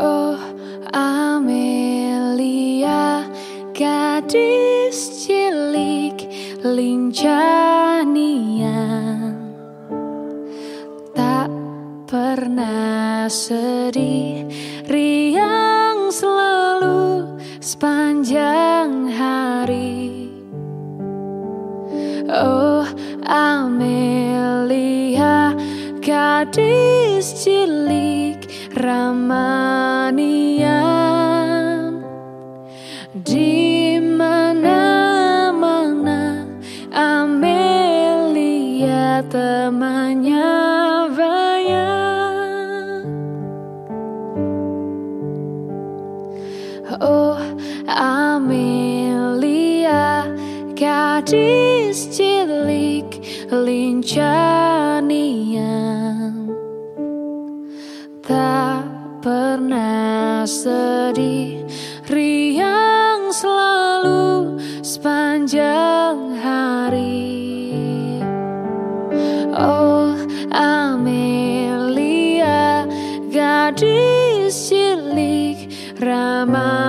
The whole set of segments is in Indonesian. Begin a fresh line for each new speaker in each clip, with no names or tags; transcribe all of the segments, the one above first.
Oh Amelia Gadis cilik lincanian Tak pernah sedih Riang selalu sepanjang hari. Oh Amelia gadis cilik ramah temannya banyak Oh Amelia Gadis cilik lincanian Tak pernah sedih Amelia Gadis cilik Ramanian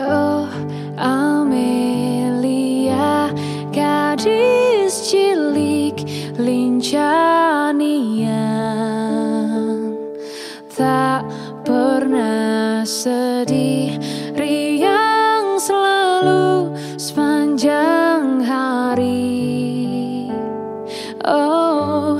Oh, Amelia, gadis cilik lincah nian, tak pernah sedih riang selalu sepanjang hari. Oh